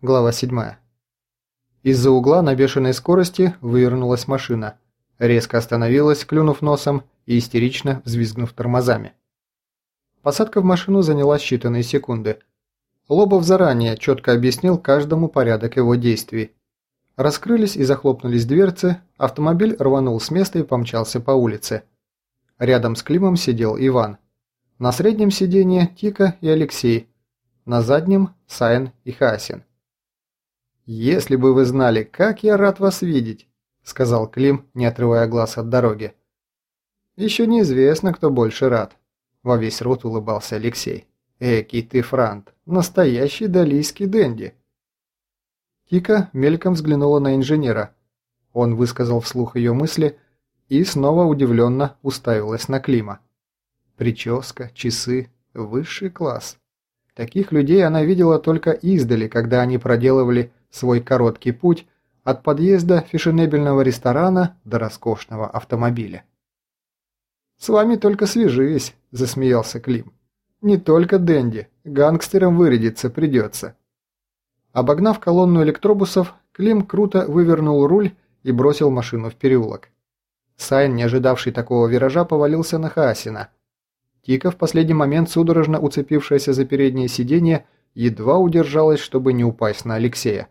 Глава 7. Из-за угла на бешеной скорости вывернулась машина. Резко остановилась, клюнув носом и истерично взвизгнув тормозами. Посадка в машину заняла считанные секунды. Лобов заранее четко объяснил каждому порядок его действий. Раскрылись и захлопнулись дверцы, автомобиль рванул с места и помчался по улице. Рядом с Климом сидел Иван. На среднем сиденье Тика и Алексей. На заднем – Сайн и Хасин. «Если бы вы знали, как я рад вас видеть», – сказал Клим, не отрывая глаз от дороги. «Еще неизвестно, кто больше рад», – во весь рот улыбался Алексей. «Экий ты, Франт, настоящий далийский денди». Кика мельком взглянула на инженера. Он высказал вслух ее мысли и снова удивленно уставилась на Клима. Прическа, часы, высший класс. Таких людей она видела только издали, когда они проделывали свой короткий путь от подъезда фешенебельного ресторана до роскошного автомобиля. «С вами только свяжись», – засмеялся Клим. «Не только Дэнди, гангстерам вырядиться придется». Обогнав колонну электробусов, Клим круто вывернул руль и бросил машину в переулок. Сайн, не ожидавший такого виража, повалился на Хаасина. Тика, в последний момент судорожно уцепившаяся за переднее сиденье, едва удержалась, чтобы не упасть на Алексея.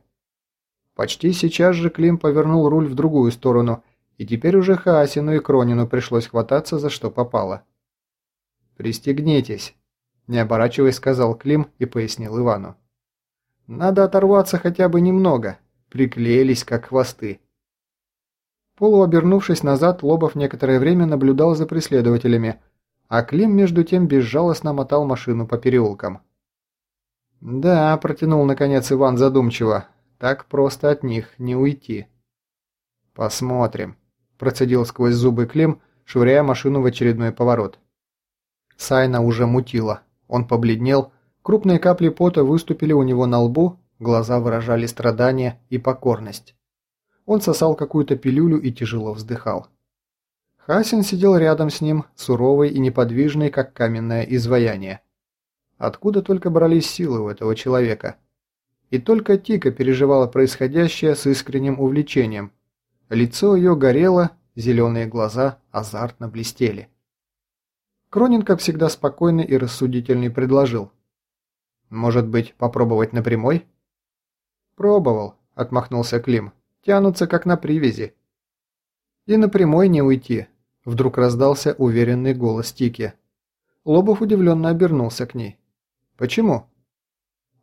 Почти сейчас же Клим повернул руль в другую сторону, и теперь уже Хаасину и Кронину пришлось хвататься за что попало. «Пристегнитесь», – не оборачиваясь, сказал Клим и пояснил Ивану. «Надо оторваться хотя бы немного. Приклеились, как хвосты». Полуобернувшись назад, Лобов некоторое время наблюдал за преследователями, а Клим между тем безжалостно мотал машину по переулкам. «Да», – протянул наконец Иван задумчиво, так просто от них не уйти. «Посмотрим», – процедил сквозь зубы Клим, швыряя машину в очередной поворот. Сайна уже мутила. Он побледнел, крупные капли пота выступили у него на лбу, глаза выражали страдания и покорность. Он сосал какую-то пилюлю и тяжело вздыхал. Хасин сидел рядом с ним, суровый и неподвижный, как каменное изваяние. Откуда только брались силы у этого человека? И только Тика переживала происходящее с искренним увлечением. Лицо ее горело, зеленые глаза азартно блестели. Кронин, как всегда, спокойный и рассудительный предложил. «Может быть, попробовать на прямой?» «Пробовал», — отмахнулся Клим. «Тянутся, как на привязи». «И на прямой не уйти», — вдруг раздался уверенный голос Тики. Лобов удивленно обернулся к ней. «Почему?»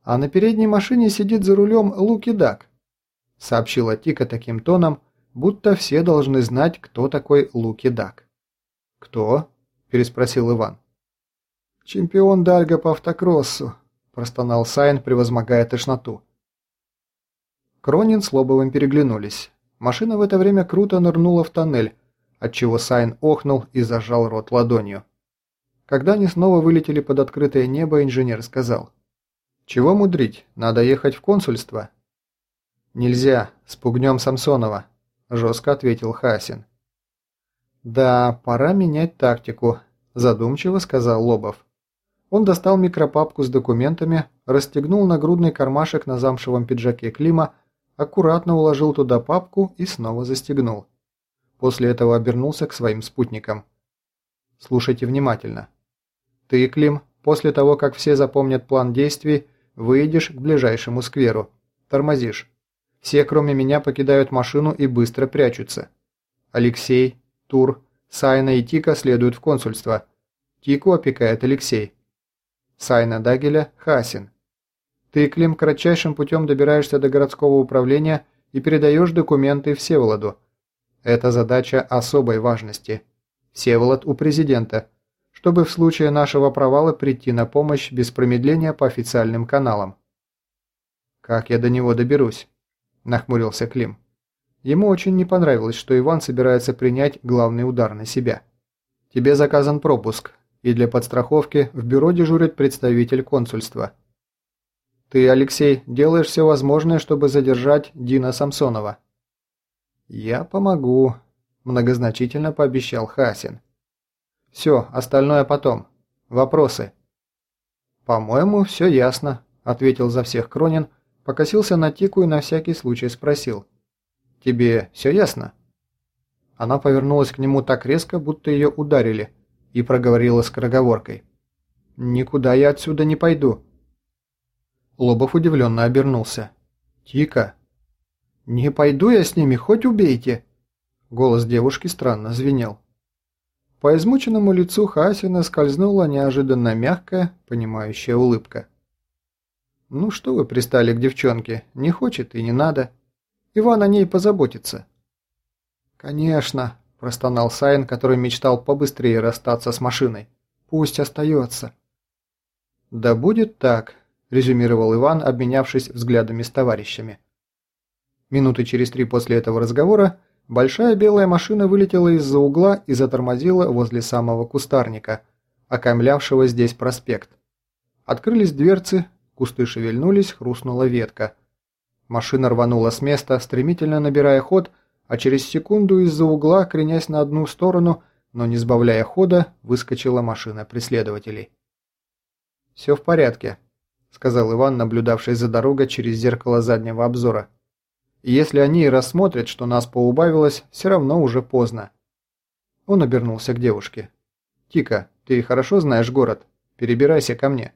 А на передней машине сидит за рулем Луки Дак», — сообщила Тика таким тоном, будто все должны знать, кто такой Луки Дак. «Кто?» – переспросил Иван. «Чемпион Дальга по автокроссу», – простонал Сайн, превозмогая тошноту. Кронин с Лобовым переглянулись. Машина в это время круто нырнула в тоннель, отчего Сайн охнул и зажал рот ладонью. Когда они снова вылетели под открытое небо, инженер сказал – «Чего мудрить? Надо ехать в консульство». «Нельзя, спугнем Самсонова», – жестко ответил Хасин. «Да, пора менять тактику», – задумчиво сказал Лобов. Он достал микропапку с документами, расстегнул нагрудный кармашек на замшевом пиджаке Клима, аккуратно уложил туда папку и снова застегнул. После этого обернулся к своим спутникам. «Слушайте внимательно. Ты, Клим, после того, как все запомнят план действий, Выйдешь к ближайшему скверу. Тормозишь. Все, кроме меня, покидают машину и быстро прячутся. Алексей, Тур, Сайна и Тика следуют в консульство. Тику опекает Алексей. Сайна Дагеля – Хасин. Ты, Клим, кратчайшим путем добираешься до городского управления и передаешь документы Всеволоду. Это задача особой важности. Всеволод у президента – чтобы в случае нашего провала прийти на помощь без промедления по официальным каналам. «Как я до него доберусь?» – нахмурился Клим. Ему очень не понравилось, что Иван собирается принять главный удар на себя. «Тебе заказан пропуск, и для подстраховки в бюро дежурит представитель консульства. Ты, Алексей, делаешь все возможное, чтобы задержать Дина Самсонова». «Я помогу», – многозначительно пообещал Хасин. Все, остальное потом. Вопросы?» «По-моему, все ясно», – ответил за всех Кронин, покосился на Тику и на всякий случай спросил. «Тебе все ясно?» Она повернулась к нему так резко, будто ее ударили, и проговорила скороговоркой. «Никуда я отсюда не пойду». Лобов удивленно обернулся. «Тика!» «Не пойду я с ними, хоть убейте!» Голос девушки странно звенел. По измученному лицу Хасина скользнула неожиданно мягкая, понимающая улыбка. «Ну что вы пристали к девчонке? Не хочет и не надо. Иван о ней позаботится». «Конечно», – простонал Сайн, который мечтал побыстрее расстаться с машиной. «Пусть остается». «Да будет так», – резюмировал Иван, обменявшись взглядами с товарищами. Минуты через три после этого разговора большая белая машина вылетела из-за угла и затормозила возле самого кустарника, окаймлявшего здесь проспект. Открылись дверцы, кусты шевельнулись, хрустнула ветка. Машина рванула с места, стремительно набирая ход – а через секунду из-за угла, кренясь на одну сторону, но не сбавляя хода, выскочила машина преследователей. «Все в порядке», — сказал Иван, наблюдавший за дорогой через зеркало заднего обзора. «Если они и рассмотрят, что нас поубавилось, все равно уже поздно». Он обернулся к девушке. «Тика, ты хорошо знаешь город? Перебирайся ко мне».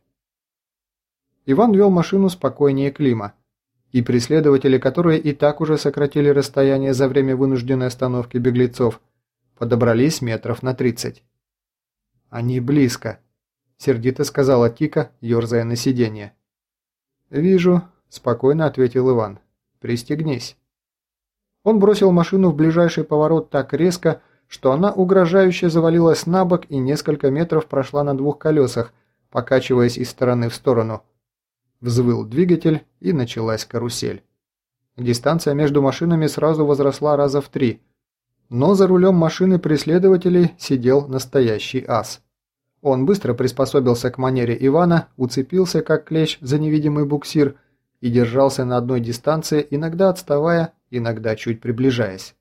Иван вел машину спокойнее Клима, и преследователи, которые и так уже сократили расстояние за время вынужденной остановки беглецов, подобрались метров на 30. «Они близко», – сердито сказала Тика, ерзая на сиденье. «Вижу», – спокойно ответил Иван. «Пристегнись». Он бросил машину в ближайший поворот так резко, что она угрожающе завалилась на бок и несколько метров прошла на двух колесах, покачиваясь из стороны в сторону – Взвыл двигатель и началась карусель. Дистанция между машинами сразу возросла раза в три. Но за рулем машины преследователей сидел настоящий ас. Он быстро приспособился к манере Ивана, уцепился как клещ за невидимый буксир и держался на одной дистанции, иногда отставая, иногда чуть приближаясь.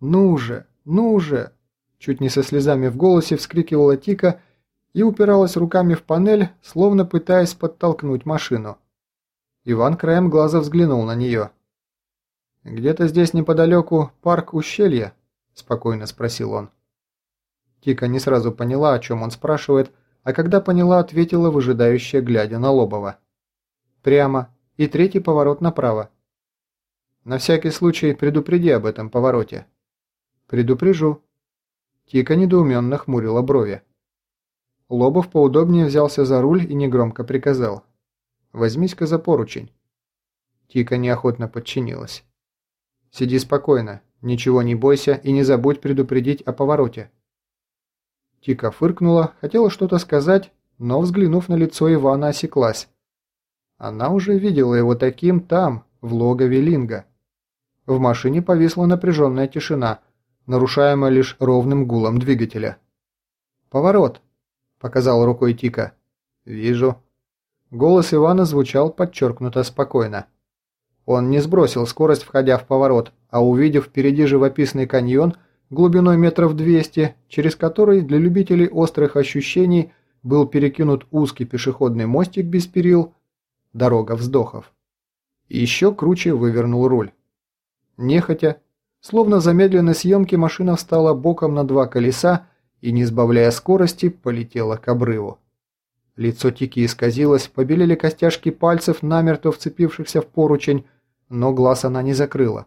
«Ну же, ну же!» Чуть не со слезами в голосе вскрикивала Тика и упиралась руками в панель, словно пытаясь подтолкнуть машину. Иван краем глаза взглянул на нее. «Где-то здесь неподалеку парк ущелья?» – спокойно спросил он. Тика не сразу поняла, о чем он спрашивает, а когда поняла, ответила, выжидающая, глядя на Лобова. «Прямо. И третий поворот направо». «На всякий случай предупреди об этом повороте». «Предупрежу». Тика недоуменно хмурила брови. Лобов поудобнее взялся за руль и негромко приказал. «Возьмись-ка за поручень». Тика неохотно подчинилась. «Сиди спокойно, ничего не бойся и не забудь предупредить о повороте». Тика фыркнула, хотела что-то сказать, но, взглянув на лицо Ивана, осеклась. Она уже видела его таким там, в логове Линга. В машине повисла напряженная тишина, нарушаемая лишь ровным гулом двигателя. «Поворот!» – показал рукой Тика. «Вижу». Голос Ивана звучал подчеркнуто спокойно. Он не сбросил скорость, входя в поворот, а увидев впереди живописный каньон глубиной метров 200, через который для любителей острых ощущений был перекинут узкий пешеходный мостик без перил, дорога вздохов. Еще круче вывернул руль. Нехотя, словно замедленной съемки машина встала боком на два колеса и, не сбавляя скорости, полетела к обрыву. Лицо Тики исказилось, побелели костяшки пальцев, намертво вцепившихся в поручень, но глаз она не закрыла.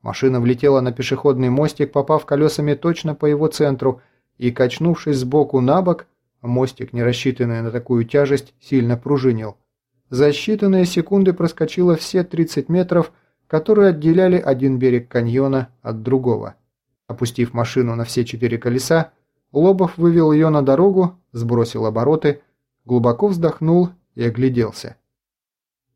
Машина влетела на пешеходный мостик, попав колесами точно по его центру, и, качнувшись сбоку на бок, мостик, не рассчитанный на такую тяжесть, сильно пружинил. За считанные секунды проскочила все 30 метров, которые отделяли один берег каньона от другого. Опустив машину на все четыре колеса, Лобов вывел ее на дорогу, сбросил обороты, глубоко вздохнул и огляделся.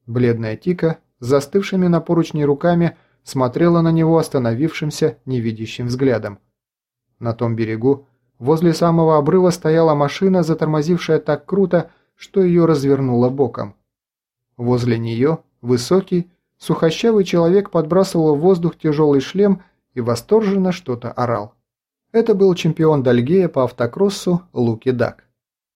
Бледная Тика застывшими на поручни руками смотрела на него остановившимся невидящим взглядом. На том берегу, возле самого обрыва стояла машина, затормозившая так круто, что ее развернуло боком. Возле нее высокий, сухощавый человек подбрасывал в воздух тяжелый шлем и восторженно что-то орал. Это был чемпион Дальгея по автокроссу Луки Дак.